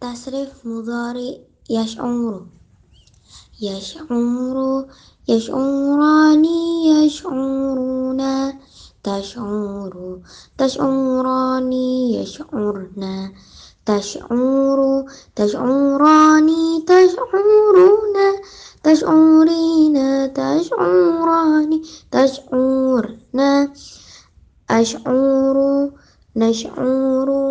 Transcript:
تصريف مضارع يشعر. يشعر يشعران يشعرون. تشعر تشعران يشعرن. تشعر تشعران تشعرون. تشعرين تشعران تشعرن. أشعر نشعر.